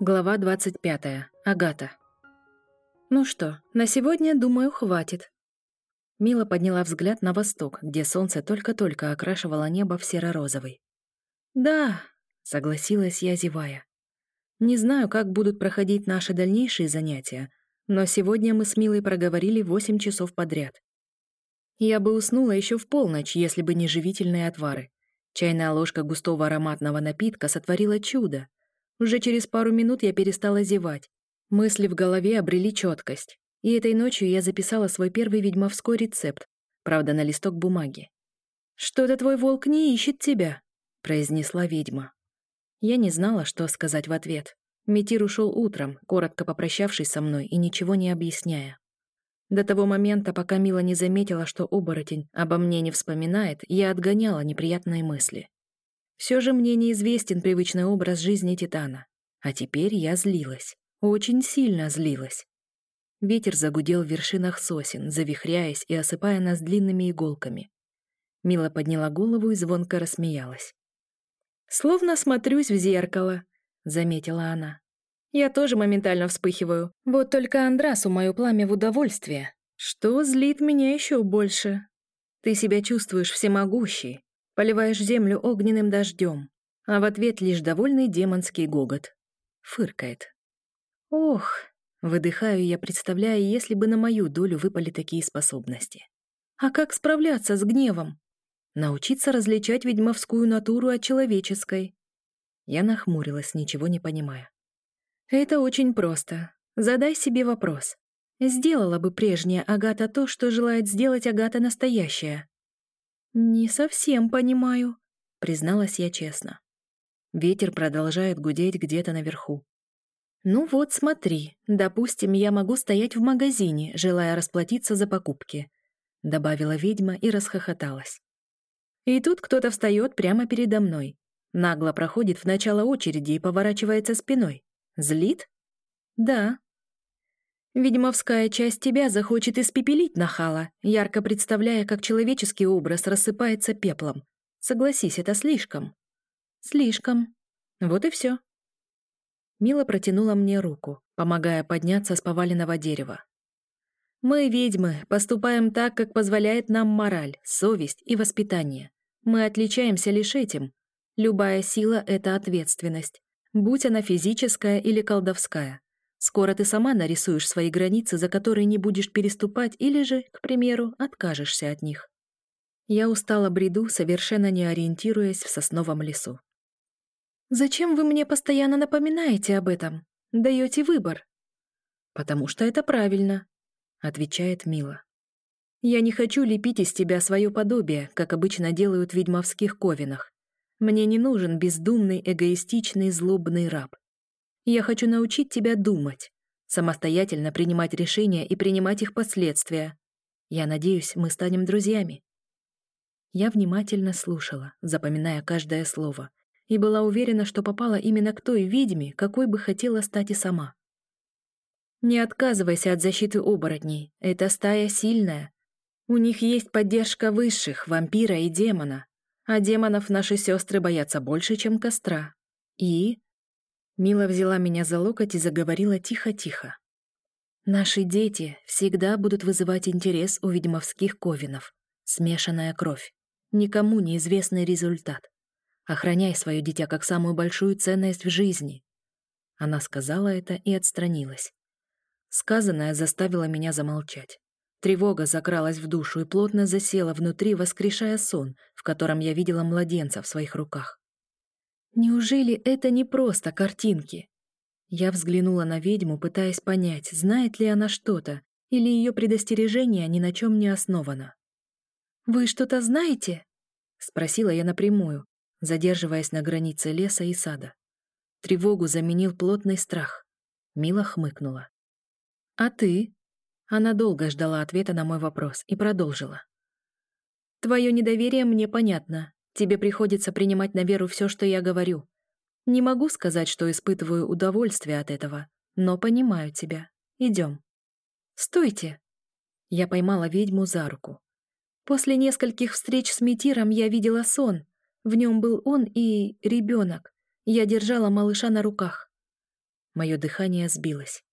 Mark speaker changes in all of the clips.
Speaker 1: Глава 25. Агата. Ну что, на сегодня, думаю, хватит. Мила подняла взгляд на восток, где солнце только-только окрашивало небо в серо-розовый. «Да», — согласилась я, зевая. «Не знаю, как будут проходить наши дальнейшие занятия, но сегодня мы с Милой проговорили восемь часов подряд. Я бы уснула еще в полночь, если бы не живительные отвары. Чайная ложка густого ароматного напитка сотворила чудо — уже через пару минут я перестала зевать. Мысли в голове обрели четкость. И этой ночью я записала свой первый ведьмовской рецепт, правда, на листок бумаги. «Что-то твой волк не ищет тебя», — произнесла ведьма. Я не знала, что сказать в ответ. Метир ушел утром, коротко попрощавшись со мной и ничего не объясняя. До того момента, пока Мила не заметила, что оборотень обо мне не вспоминает, я отгоняла неприятные мысли. Все же мне неизвестен привычный образ жизни Титана. А теперь я злилась. Очень сильно злилась. Ветер загудел в вершинах сосен, завихряясь и осыпая нас длинными иголками. Мила подняла голову и звонко рассмеялась. «Словно смотрюсь в зеркало», — заметила она. «Я тоже моментально вспыхиваю. Вот только Андрасу мое пламя в удовольствие. Что злит меня еще больше? Ты себя чувствуешь всемогущей, Поливаешь землю огненным дождем, а в ответ лишь довольный демонский гогот. Фыркает. Ох, выдыхаю я, представляя, если бы на мою долю выпали такие способности. А как справляться с гневом? Научиться различать ведьмовскую натуру от человеческой. Я нахмурилась, ничего не понимая. Это очень просто. Задай себе вопрос. Сделала бы прежняя Агата то, что желает сделать Агата настоящая? «Не совсем понимаю», — призналась я честно. Ветер продолжает гудеть где-то наверху. «Ну вот, смотри, допустим, я могу стоять в магазине, желая расплатиться за покупки», — добавила ведьма и расхохоталась. И тут кто-то встает прямо передо мной, нагло проходит в начало очереди и поворачивается спиной. Злит? Да, Ведьмовская часть тебя захочет испепелить нахала, ярко представляя, как человеческий образ рассыпается пеплом. Согласись, это слишком. Слишком. Вот и все. Мила протянула мне руку, помогая подняться с поваленного дерева. Мы, ведьмы, поступаем так, как позволяет нам мораль, совесть и воспитание. Мы отличаемся лишь этим. Любая сила — это ответственность, будь она физическая или колдовская. Скоро ты сама нарисуешь свои границы, за которые не будешь переступать, или же, к примеру, откажешься от них. Я устала бреду, совершенно не ориентируясь в сосновом лесу. «Зачем вы мне постоянно напоминаете об этом? Даете выбор?» «Потому что это правильно», — отвечает Мила. «Я не хочу лепить из тебя свое подобие, как обычно делают в ведьмовских ковинах. Мне не нужен бездумный, эгоистичный, злобный раб. Я хочу научить тебя думать, самостоятельно принимать решения и принимать их последствия. Я надеюсь, мы станем друзьями». Я внимательно слушала, запоминая каждое слово, и была уверена, что попала именно к той ведьме, какой бы хотела стать и сама. «Не отказывайся от защиты оборотней, эта стая сильная. У них есть поддержка высших, вампира и демона, а демонов наши сестры боятся больше, чем костра. И Мила взяла меня за локоть и заговорила тихо-тихо. «Наши дети всегда будут вызывать интерес у ведьмовских ковинов. Смешанная кровь. Никому неизвестный результат. Охраняй свое дитя как самую большую ценность в жизни». Она сказала это и отстранилась. Сказанное заставило меня замолчать. Тревога закралась в душу и плотно засела внутри, воскрешая сон, в котором я видела младенца в своих руках. Неужели это не просто картинки? Я взглянула на ведьму, пытаясь понять, знает ли она что-то, или ее предостережение ни на чем не основано. «Вы что-то знаете?» — спросила я напрямую, задерживаясь на границе леса и сада. Тревогу заменил плотный страх. Мила хмыкнула. «А ты?» Она долго ждала ответа на мой вопрос и продолжила. «Твое недоверие мне понятно. Тебе приходится принимать на веру все, что я говорю. Не могу сказать, что испытываю удовольствие от этого, но понимаю тебя. Идем. Стойте. Я поймала ведьму за руку. После нескольких встреч с Метиром я видела сон. В нем был он и ребенок. Я держала малыша на руках. Мое дыхание сбилось.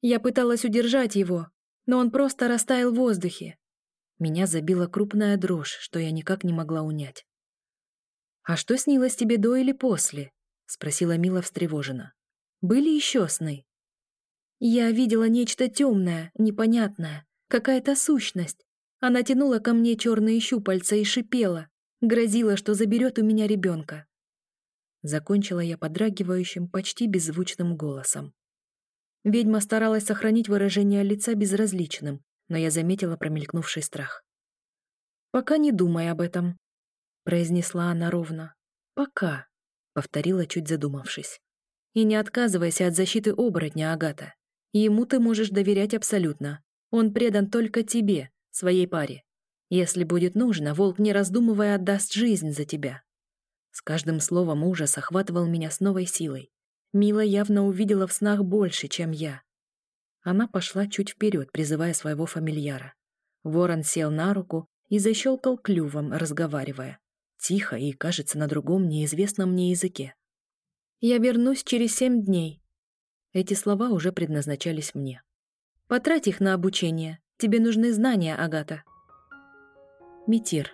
Speaker 1: Я пыталась удержать его, но он просто растаял в воздухе. Меня забила крупная дрожь, что я никак не могла унять. «А что снилось тебе до или после?» — спросила Мила встревоженно. «Были еще сны?» «Я видела нечто темное, непонятное, какая-то сущность. Она тянула ко мне черные щупальца и шипела, грозила, что заберет у меня ребенка. Закончила я подрагивающим, почти беззвучным голосом. Ведьма старалась сохранить выражение лица безразличным, но я заметила промелькнувший страх. «Пока не думай об этом», — произнесла она ровно. «Пока», — повторила, чуть задумавшись. «И не отказывайся от защиты оборотня, Агата. Ему ты можешь доверять абсолютно. Он предан только тебе, своей паре. Если будет нужно, волк, не раздумывая, отдаст жизнь за тебя. С каждым словом ужас охватывал меня с новой силой. Мила явно увидела в снах больше, чем я. Она пошла чуть вперед, призывая своего фамильяра. Ворон сел на руку и защелкал клювом, разговаривая. Тихо и, кажется, на другом неизвестном мне языке. «Я вернусь через семь дней». Эти слова уже предназначались мне. «Потрать их на обучение. Тебе нужны знания, Агата». Митир.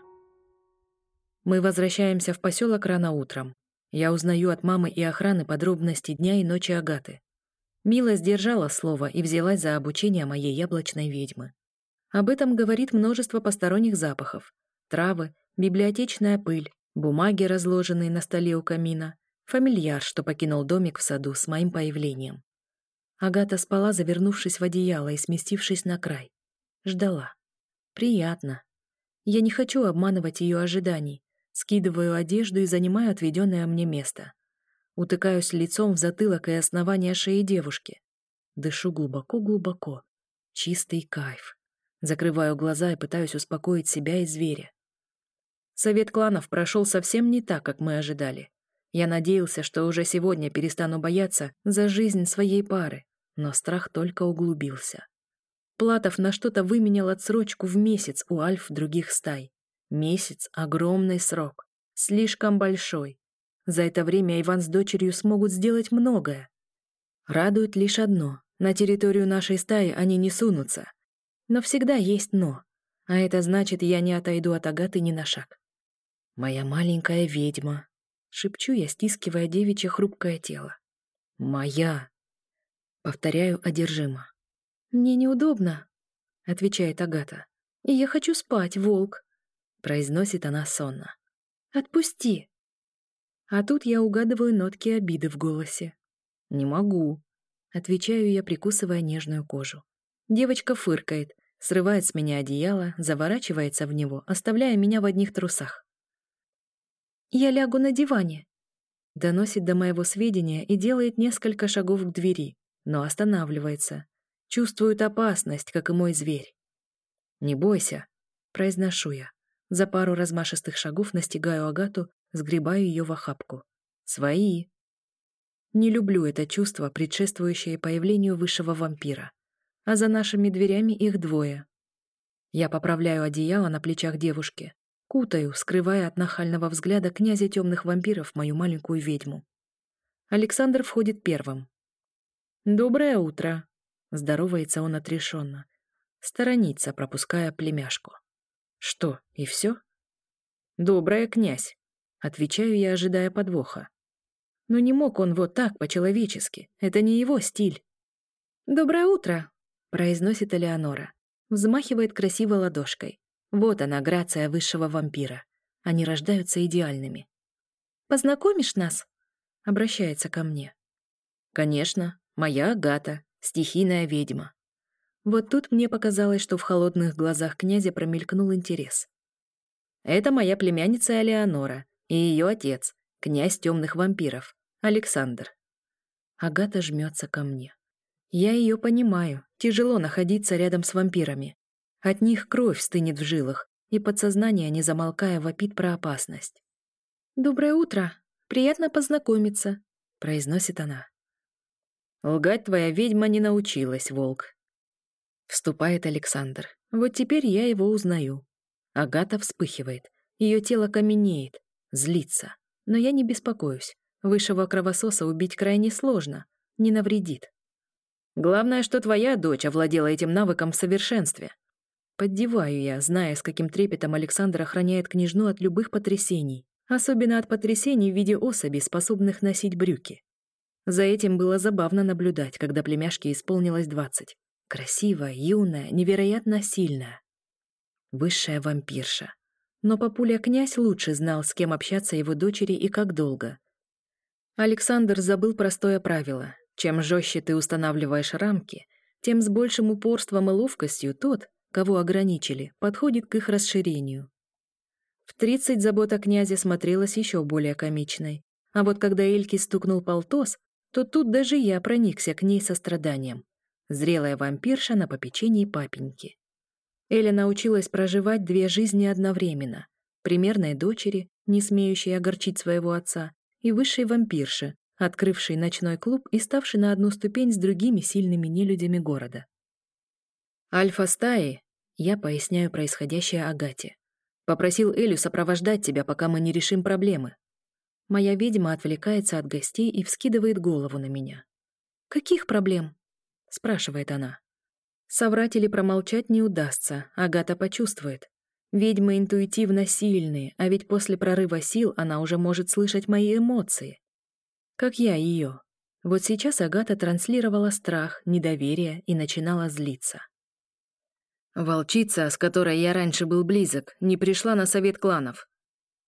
Speaker 1: Мы возвращаемся в поселок рано утром. Я узнаю от мамы и охраны подробности дня и ночи Агаты. Мила сдержала слово и взялась за обучение моей яблочной ведьмы. Об этом говорит множество посторонних запахов. Травы, библиотечная пыль, бумаги, разложенные на столе у камина, фамильяр, что покинул домик в саду с моим появлением. Агата спала, завернувшись в одеяло и сместившись на край. Ждала. Приятно. Я не хочу обманывать ее ожиданий. Скидываю одежду и занимаю отведенное мне место. Утыкаюсь лицом в затылок и основание шеи девушки. Дышу глубоко-глубоко. Чистый кайф. Закрываю глаза и пытаюсь успокоить себя и зверя. Совет кланов прошел совсем не так, как мы ожидали. Я надеялся, что уже сегодня перестану бояться за жизнь своей пары, но страх только углубился. Платов на что-то выменял отсрочку в месяц у альф других стай. Месяц — огромный срок. Слишком большой. За это время Иван с дочерью смогут сделать многое. Радует лишь одно. На территорию нашей стаи они не сунутся. Но всегда есть «но». А это значит, я не отойду от Агаты ни на шаг. «Моя маленькая ведьма», — шепчу я, стискивая девичье хрупкое тело. «Моя», — повторяю одержимо. «Мне неудобно», — отвечает Агата. «И я хочу спать, волк», — произносит она сонно. «Отпусти». А тут я угадываю нотки обиды в голосе. «Не могу», — отвечаю я, прикусывая нежную кожу. Девочка фыркает, срывает с меня одеяло, заворачивается в него, оставляя меня в одних трусах. «Я лягу на диване», — доносит до моего сведения и делает несколько шагов к двери, но останавливается, Чувствует опасность, как и мой зверь. «Не бойся», — произношу я. За пару размашистых шагов настигаю Агату, сгребаю ее в охапку. «Свои». Не люблю это чувство, предшествующее появлению высшего вампира. А за нашими дверями их двое. Я поправляю одеяло на плечах девушки, кутаю, скрывая от нахального взгляда князя темных вампиров мою маленькую ведьму. Александр входит первым. «Доброе утро», Здоровается он отрешенно. Сторонится, пропуская племяшку. Что, и все? Добрая, князь. Отвечаю я, ожидая подвоха. Но не мог он вот так, по-человечески. Это не его стиль. «Доброе утро», — произносит Элеонора. Взмахивает красиво ладошкой. Вот она, грация высшего вампира. Они рождаются идеальными. «Познакомишь нас?» — обращается ко мне. «Конечно, моя Агата, стихийная ведьма. Вот тут мне показалось, что в холодных глазах князя промелькнул интерес. Это моя племянница Алеонора и ее отец, князь темных вампиров, Александр. Агата жмется ко мне. Я ее понимаю, тяжело находиться рядом с вампирами. От них кровь стынет в жилах, и подсознание, не замолкая, вопит про опасность. «Доброе утро! Приятно познакомиться», — произносит она. Лгать твоя ведьма не научилась, волк. Вступает Александр. Вот теперь я его узнаю. Агата вспыхивает. Ее тело каменеет, злится. Но я не беспокоюсь. Высшего кровососа убить крайне сложно. не навредит. Главное, что твоя дочь овладела этим навыком в совершенстве. Поддеваю я, зная, с каким трепетом Александр охраняет княжну от любых потрясений, особенно от потрясений в виде особей, способных носить брюки. За этим было забавно наблюдать, когда племяшке исполнилось двадцать. Красивая, юная, невероятно сильная. Высшая вампирша. Но папуля князь лучше знал, с кем общаться его дочери и как долго. Александр забыл простое правило. Чем жестче ты устанавливаешь рамки, тем с большим упорством и ловкостью тот, кого ограничили, подходит к их расширению. В тридцать забота князя смотрелась еще более комичной. А вот когда Эльки стукнул полтос, то тут даже я проникся к ней состраданием. Зрелая вампирша на попечении папеньки. Эля научилась проживать две жизни одновременно. Примерной дочери, не смеющей огорчить своего отца, и высшей вампирши, открывшей ночной клуб и ставшей на одну ступень с другими сильными нелюдями города. Альфа-стаи, я поясняю происходящее Агате. Попросил Элю сопровождать тебя, пока мы не решим проблемы. Моя ведьма отвлекается от гостей и вскидывает голову на меня. «Каких проблем?» — спрашивает она. Соврать или промолчать не удастся, Агата почувствует. Ведьмы интуитивно сильные, а ведь после прорыва сил она уже может слышать мои эмоции. Как я ее. Вот сейчас Агата транслировала страх, недоверие и начинала злиться. Волчица, с которой я раньше был близок, не пришла на совет кланов.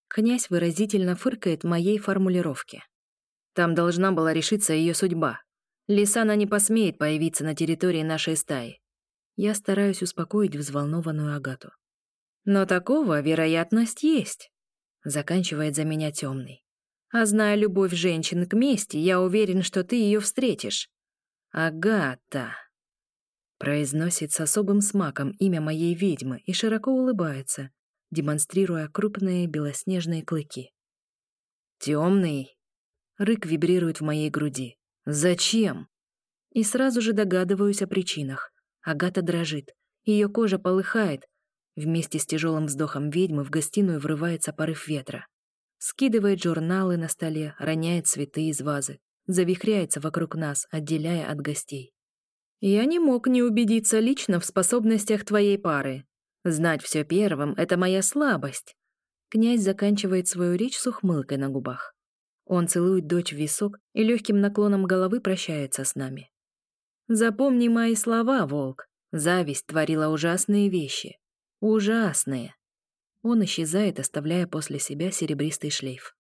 Speaker 1: Князь выразительно фыркает моей формулировке. Там должна была решиться ее судьба. Лисана не посмеет появиться на территории нашей стаи. Я стараюсь успокоить взволнованную Агату. Но такого вероятность есть, заканчивает за меня темный. А зная любовь женщин к мести, я уверен, что ты ее встретишь. Агата. Произносит с особым смаком имя моей ведьмы и широко улыбается, демонстрируя крупные белоснежные клыки. Темный. Рык вибрирует в моей груди. Зачем? И сразу же догадываюсь о причинах. Агата дрожит. Ее кожа полыхает. Вместе с тяжелым вздохом ведьмы в гостиную врывается порыв ветра. Скидывает журналы на столе, роняет цветы из вазы, завихряется вокруг нас, отделяя от гостей. Я не мог не убедиться лично в способностях твоей пары. Знать все первым — это моя слабость. Князь заканчивает свою речь с ухмылкой на губах. Он целует дочь в висок и легким наклоном головы прощается с нами. Запомни мои слова, волк. Зависть творила ужасные вещи. Ужасные. Он исчезает, оставляя после себя серебристый шлейф.